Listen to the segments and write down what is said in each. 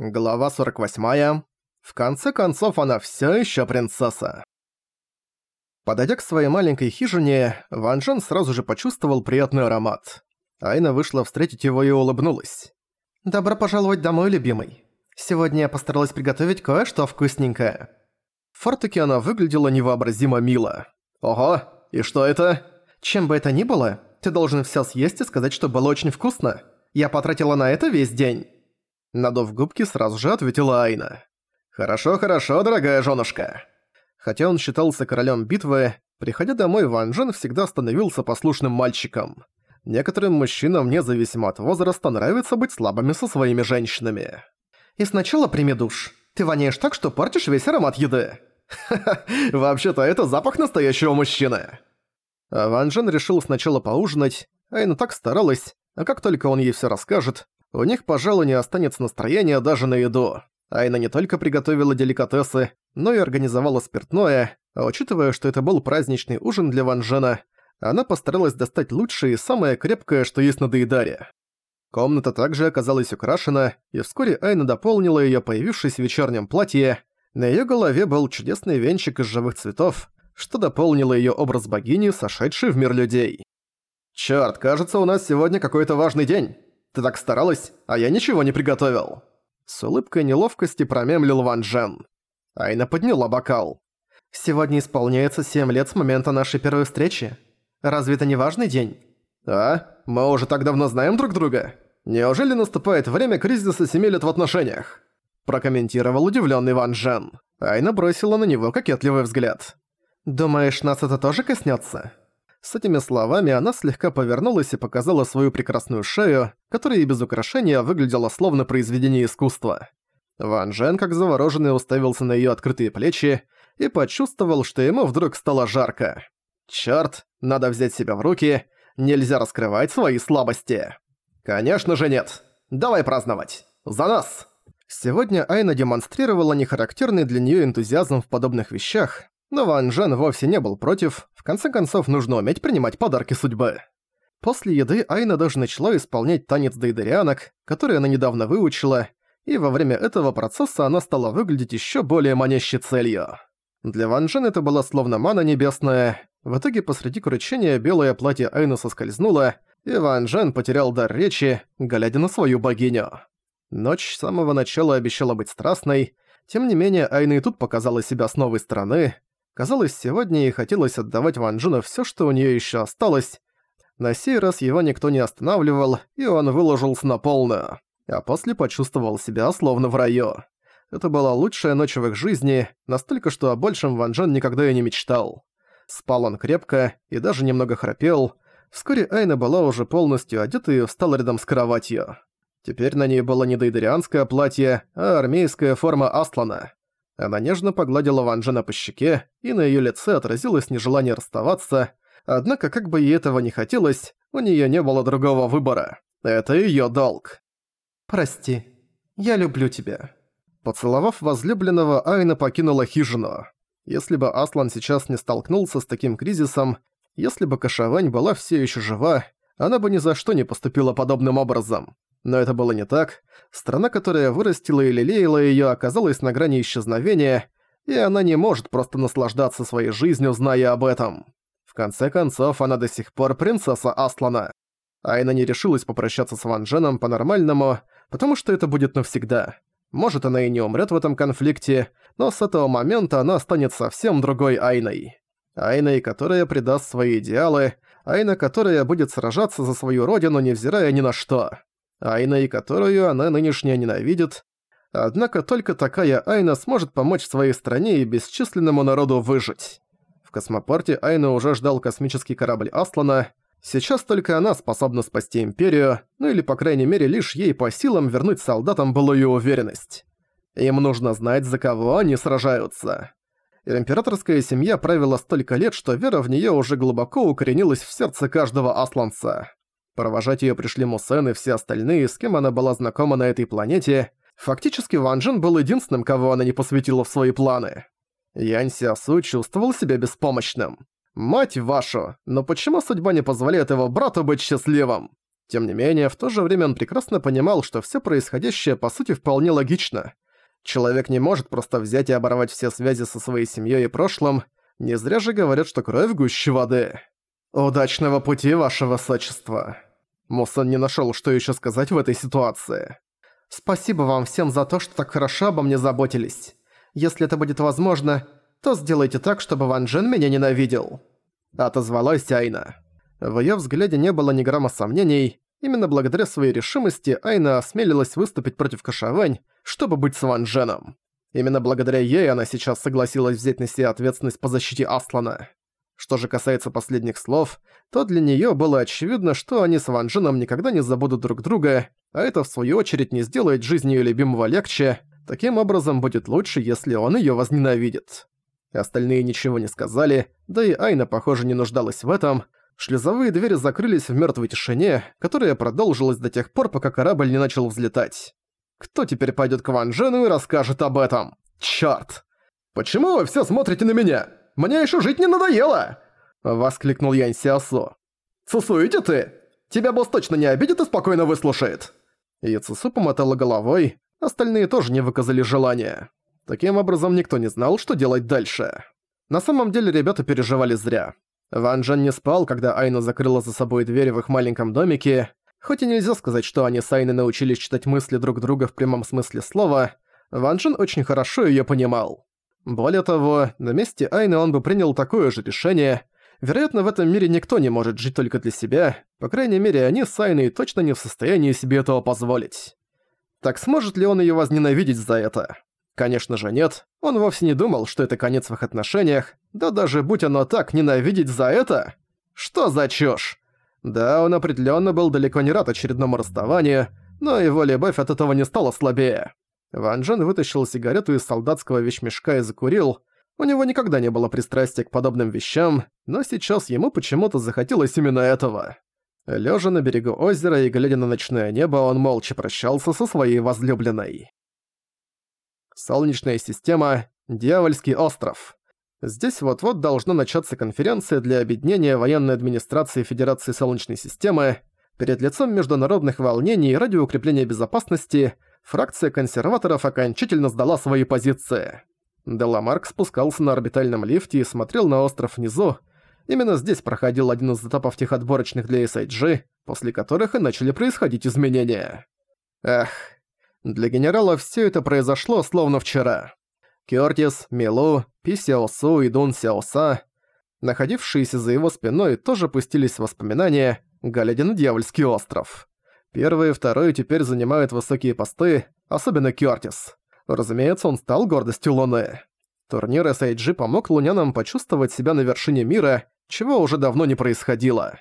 Глава 48. В конце концов, она все еще принцесса. Подойдя к своей маленькой хижине, Ван Джен сразу же почувствовал приятный аромат. Айна вышла встретить его и улыбнулась. «Добро пожаловать домой, любимый. Сегодня я постаралась приготовить кое-что вкусненькое». В фартуке она выглядела невообразимо мило. «Ого, и что это?» «Чем бы это ни было, ты должен все съесть и сказать, что было очень вкусно. Я потратила на это весь день». Надув губки, сразу же ответила Айна. «Хорошо, хорошо, дорогая жёнушка». Хотя он считался королем битвы, приходя домой, Ван Джен всегда становился послушным мальчиком. Некоторым мужчинам, независимо от возраста, нравится быть слабыми со своими женщинами. «И сначала прими душ. Ты воняешь так, что портишь весь аромат еды». «Ха-ха, вообще-то это запах настоящего мужчины». Ван Джен решил сначала поужинать, Айна так старалась, а как только он ей всё расскажет, у них, пожалуй, не останется настроения даже на еду. Айна не только приготовила деликатесы, но и организовала спиртное, а учитывая, что это был праздничный ужин для Ван Жена, она постаралась достать лучшее и самое крепкое, что есть на Дейдаре. Комната также оказалась украшена, и вскоре Айна дополнила её, появившись в вечернем платье. На её голове был чудесный венчик из живых цветов, что дополнило её образ богини, сошедшей в мир людей. «Чёрт, кажется, у нас сегодня какой-то важный день!» Ты так старалась, а я ничего не приготовил». С улыбкой неловкости промемлил Ван Джен. Айна подняла бокал. «Сегодня исполняется семь лет с момента нашей первой встречи. Разве это не важный день?» «А? Мы уже так давно знаем друг друга? Неужели наступает время кризиса семи лет в отношениях?» Прокомментировал удивленный Ван Джен. Айна бросила на него кокетливый взгляд. «Думаешь, нас это тоже коснется? С этими словами она слегка повернулась и показала свою прекрасную шею, которая и без украшения выглядела словно произведение искусства. Ван Джен, как завороженный, уставился на её открытые плечи и почувствовал, что ему вдруг стало жарко. «Чёрт, надо взять себя в руки, нельзя раскрывать свои слабости». «Конечно же нет. Давай праздновать. За нас!» Сегодня Айна демонстрировала нехарактерный для неё энтузиазм в подобных вещах, но Ван Джен вовсе не был против, в конце концов нужно уметь принимать подарки судьбы. После еды Айна даже начала исполнять танец дейдерианок, который она недавно выучила, и во время этого процесса она стала выглядеть еще более манящей целью. Для Ван Джен это была словно мана небесная. В итоге посреди кручения белое платье Айны соскользнуло, и Ван Джен потерял дар речи, глядя на свою богиню. Ночь с самого начала обещала быть страстной, тем не менее Айна и тут показала себя с новой стороны, Казалось, сегодня ей хотелось отдавать Ван Джуну всё, что у неё ещё осталось. На сей раз его никто не останавливал, и он выложился на полную. А после почувствовал себя словно в раю. Это была лучшая ночь в их жизни, настолько, что о большем Ван Джен никогда и не мечтал. Спал он крепко и даже немного храпел. Вскоре Айна была уже полностью одета и встала рядом с кроватью. Теперь на ней было не дейдерианское платье, а армейская форма Аслана. Она нежно погладила Ван Джена по щеке, и на её лице отразилось нежелание расставаться, однако как бы ей этого не хотелось, у неё не было другого выбора. Это её долг. «Прости, я люблю тебя». Поцеловав возлюбленного, Айна покинула хижину. Если бы Аслан сейчас не столкнулся с таким кризисом, если бы Кашавань была все еще жива, она бы ни за что не поступила подобным образом. Но это было не так. Страна, которая вырастила и лелеяла её, оказалась на грани исчезновения, и она не может просто наслаждаться своей жизнью, зная об этом. В конце концов, она до сих пор принцесса Аслана. Айна не решилась попрощаться с Ван Дженом по-нормальному, потому что это будет навсегда. Может, она и не умрет в этом конфликте, но с этого момента она станет совсем другой Айной. Айной, которая предаст свои идеалы, Айна, которая будет сражаться за свою родину, невзирая ни на что. Айна и которую она нынешняя ненавидит. Однако только такая Айна сможет помочь своей стране и бесчисленному народу выжить. В космопорте Айна уже ждал космический корабль Аслана. Сейчас только она способна спасти Империю, ну или по крайней мере лишь ей по силам вернуть солдатам былую уверенность. Им нужно знать, за кого они сражаются. Императорская семья правила столько лет, что вера в неё уже глубоко укоренилась в сердце каждого асланца. Провожать её пришли Мусен и все остальные, с кем она была знакома на этой планете. Фактически Ван Джен был единственным, кого она не посвятила в свои планы. Янь Сиасу чувствовал себя беспомощным. «Мать вашу! Но почему судьба не позволяет его брату быть счастливым?» Тем не менее, в то же время он прекрасно понимал, что все происходящее по сути вполне логично. Человек не может просто взять и оборвать все связи со своей семьей и прошлым, не зря же говорят, что кровь гуще воды. «Удачного пути, ваше высочество!» Мусан не нашел, что еще сказать в этой ситуации. «Спасибо вам всем за то, что так хорошо обо мне заботились. Если это будет возможно, то сделайте так, чтобы Ван Джен меня ненавидел». Отозвалась Айна. В её взгляде не было ни грамма сомнений. Именно благодаря своей решимости Айна осмелилась выступить против Кашавэнь, чтобы быть с Ван Дженом. Именно благодаря ей она сейчас согласилась взять на себя ответственность по защите Аслана. Что же касается последних слов, то для неё было очевидно, что они с Ван Дженом никогда не забудут друг друга, а это в свою очередь не сделает жизнь её любимого легче. Таким образом, будет лучше, если он её возненавидит. Остальные ничего не сказали, да и Айна, похоже, не нуждалась в этом. Шлюзовые двери закрылись в мёртвой тишине, которая продолжилась до тех пор, пока корабль не начал взлетать. Кто теперь пойдёт к Ван Джену и расскажет об этом? Чёрт! Почему вы все смотрите на меня? Мне ещё жить не надоело!» Воскликнул Янь Сиасо. «Цусуете ты? Тебя босс точно не обидит и спокойно выслушает!» И Цусу помотала головой, остальные тоже не выказали желания. Таким образом, никто не знал, что делать дальше. На самом деле, ребята переживали зря. Ван Джен не спал, когда Айна закрыла за собой дверь в их маленьком домике. Хоть и нельзя сказать, что они с Айной научились читать мысли друг друга в прямом смысле слова, Ван Джен очень хорошо её понимал. Более того, на месте Айны он бы принял такое же решение. Вероятно, в этом мире никто не может жить только для себя, по крайней мере, они с Айной точно не в состоянии себе этого позволить. Так сможет ли он её возненавидеть за это? Конечно же нет, он вовсе не думал, что это конец в их отношениях, да даже будь оно так, ненавидеть за это? Что за чушь? Да, он определенно был далеко не рад очередному расставанию, но его любовь от этого не стала слабее. Ван Джен вытащил сигарету из солдатского вещмешка и закурил. У него никогда не было пристрастия к подобным вещам, но сейчас ему почему-то захотелось именно этого. Лежа на берегу озера и глядя на ночное небо, он молча прощался со своей возлюбленной. Солнечная система, Дьявольский остров. Здесь вот-вот должна начаться конференция для объединения военной администрации Федерации Солнечной системы. Перед лицом международных волнений ради укрепления безопасности фракция консерваторов окончательно сдала свои позиции. Деламарк спускался на орбитальном лифте и смотрел на остров внизу. Именно здесь проходил один из этапов тех отборочных для SIG, после которых и начали происходить изменения. Эх, для генерала все это произошло словно вчера. Кёртис, Милу, Пи Сяосу и Дун Сяоса, находившиеся за его спиной, тоже пустились в воспоминания, глядя на Дьявольский остров. Первый и второй теперь занимают высокие посты, особенно Кёртис. Разумеется, он стал гордостью Луны. Турнир SIG помог лунянам почувствовать себя на вершине мира, чего уже давно не происходило.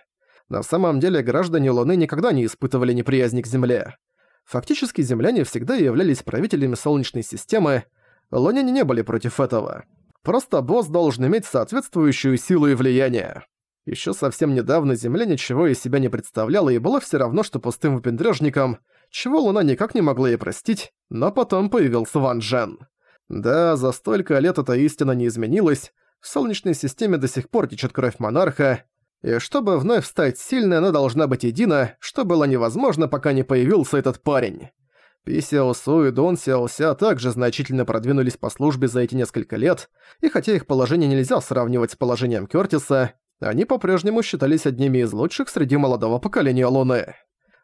На самом деле граждане Луны никогда не испытывали неприязни к Земле. Фактически земляне всегда являлись правителями Солнечной системы, луняне не были против этого. Просто босс должен иметь соответствующую силу и влияние. Ещё совсем недавно Земля ничего из себя не представляла и была всё равно, что пустым выпендрёжником, чего Луна никак не могла ей простить, но потом появился Ван Джен. Да, за столько лет эта истина не изменилась, в Солнечной системе до сих пор течет кровь монарха, и чтобы вновь стать сильной, она должна быть едина, что было невозможно, пока не появился этот парень. Пи Сяо Су и Дон Сяо Ся также значительно продвинулись по службе за эти несколько лет, и хотя их положение нельзя сравнивать с положением Кёртиса, они по-прежнему считались одними из лучших среди молодого поколения Луны.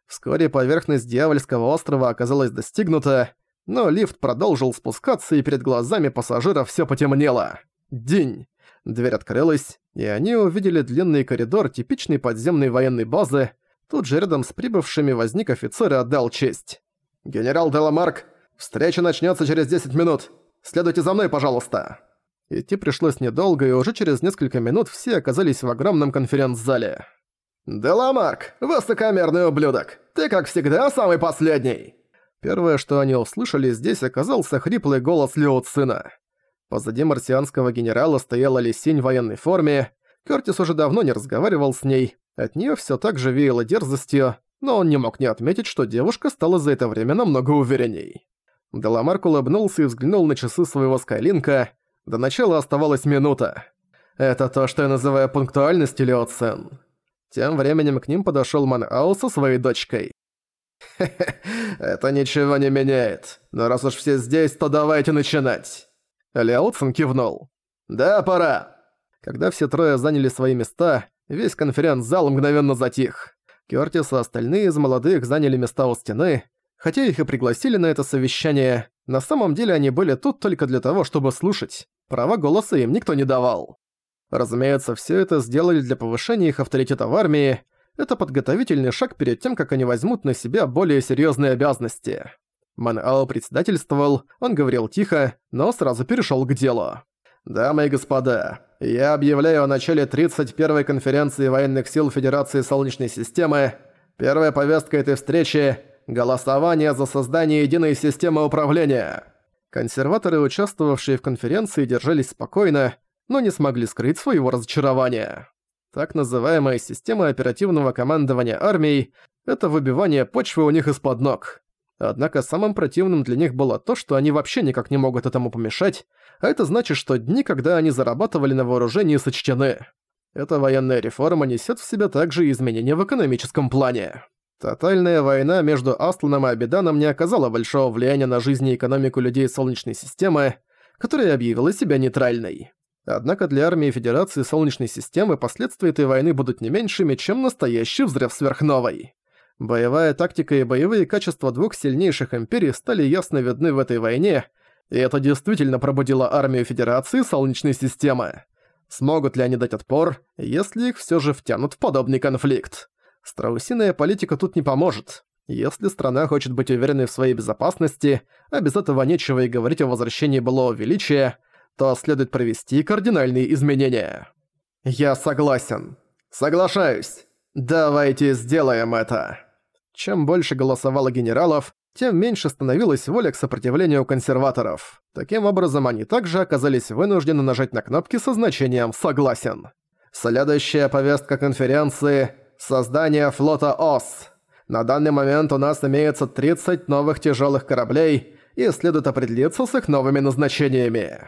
Вскоре поверхность Дьявольского острова оказалась достигнута, но лифт продолжил спускаться, и перед глазами пассажиров всё потемнело. День. Дверь открылась, и они увидели длинный коридор типичной подземной военной базы. Тут же рядом с прибывшими возник офицер и отдал честь. «Генерал Деламарк, встреча начнется через 10 минут. Следуйте за мной, пожалуйста». Идти пришлось недолго, и уже через несколько минут все оказались в огромном конференц-зале. «Деламарк, высокомерный ублюдок! Ты, как всегда, самый последний!» Первое, что они услышали здесь, оказался хриплый голос Лео Цина. Позади марсианского генерала стояла Лисинь в военной форме. Кёртис уже давно не разговаривал с ней. От неё всё так же веяло дерзостью, но он не мог не отметить, что девушка стала за это время намного уверенней. Деламарк улыбнулся и взглянул на часы своего скайлинка. До начала оставалась минута. Это то, что я называю пунктуальностью, Леоцен. Тем временем к ним подошёл Ман Ау со своей дочкой. «Хе-хе, это ничего не меняет. Но раз уж все здесь, то давайте начинать!» Ляо Цин кивнул. «Да, пора!» Когда все трое заняли свои места, весь конференц-зал мгновенно затих. Кёртис и остальные из молодых заняли места у стены. Хотя их и пригласили на это совещание, на самом деле они были тут только для того, чтобы слушать. Права голоса им никто не давал. Разумеется, все это сделали для повышения их авторитета в армии. Это подготовительный шаг перед тем, как они возьмут на себя более серьезные обязанности. Ман Ао председательствовал, он говорил тихо, но сразу перешел к делу. «Дамы и господа, я объявляю о начале 31-й конференции военных сил Федерации Солнечной системы. Первая повестка этой встречи – голосование за создание единой системы управления». Консерваторы, участвовавшие в конференции, держались спокойно, но не смогли скрыть своего разочарования. Так называемая система оперативного командования армией – это выбивание почвы у них из-под ног. Однако самым противным для них было то, что они вообще никак не могут этому помешать, а это значит, что дни, когда они зарабатывали на вооружении, сочтены. Эта военная реформа несет в себе также изменения в экономическом плане. Тотальная война между Асланом и Абиданом не оказала большого влияния на жизнь и экономику людей Солнечной системы, которая объявила себя нейтральной. Однако для армии Федерации Солнечной системы последствия этой войны будут не меньшими, чем настоящий взрыв сверхновой. Боевая тактика и боевые качества двух сильнейших империй стали ясно видны в этой войне, и это действительно пробудило армию Федерации Солнечной системы. Смогут ли они дать отпор, если их все же втянут в подобный конфликт? Страусиная политика тут не поможет. Если страна хочет быть уверенной в своей безопасности, а без этого нечего и говорить о возвращении былого величия, то следует провести кардинальные изменения. Я согласен. Соглашаюсь. Давайте сделаем это. Чем больше голосовало генералов, тем меньше становилась воля к сопротивлению консерваторов. Таким образом, они также оказались вынуждены нажать на кнопки со значением «Согласен». Следующая повестка конференции – создание флота ОС. На данный момент у нас имеется 30 новых тяжелых кораблей, и следует определиться с их новыми назначениями.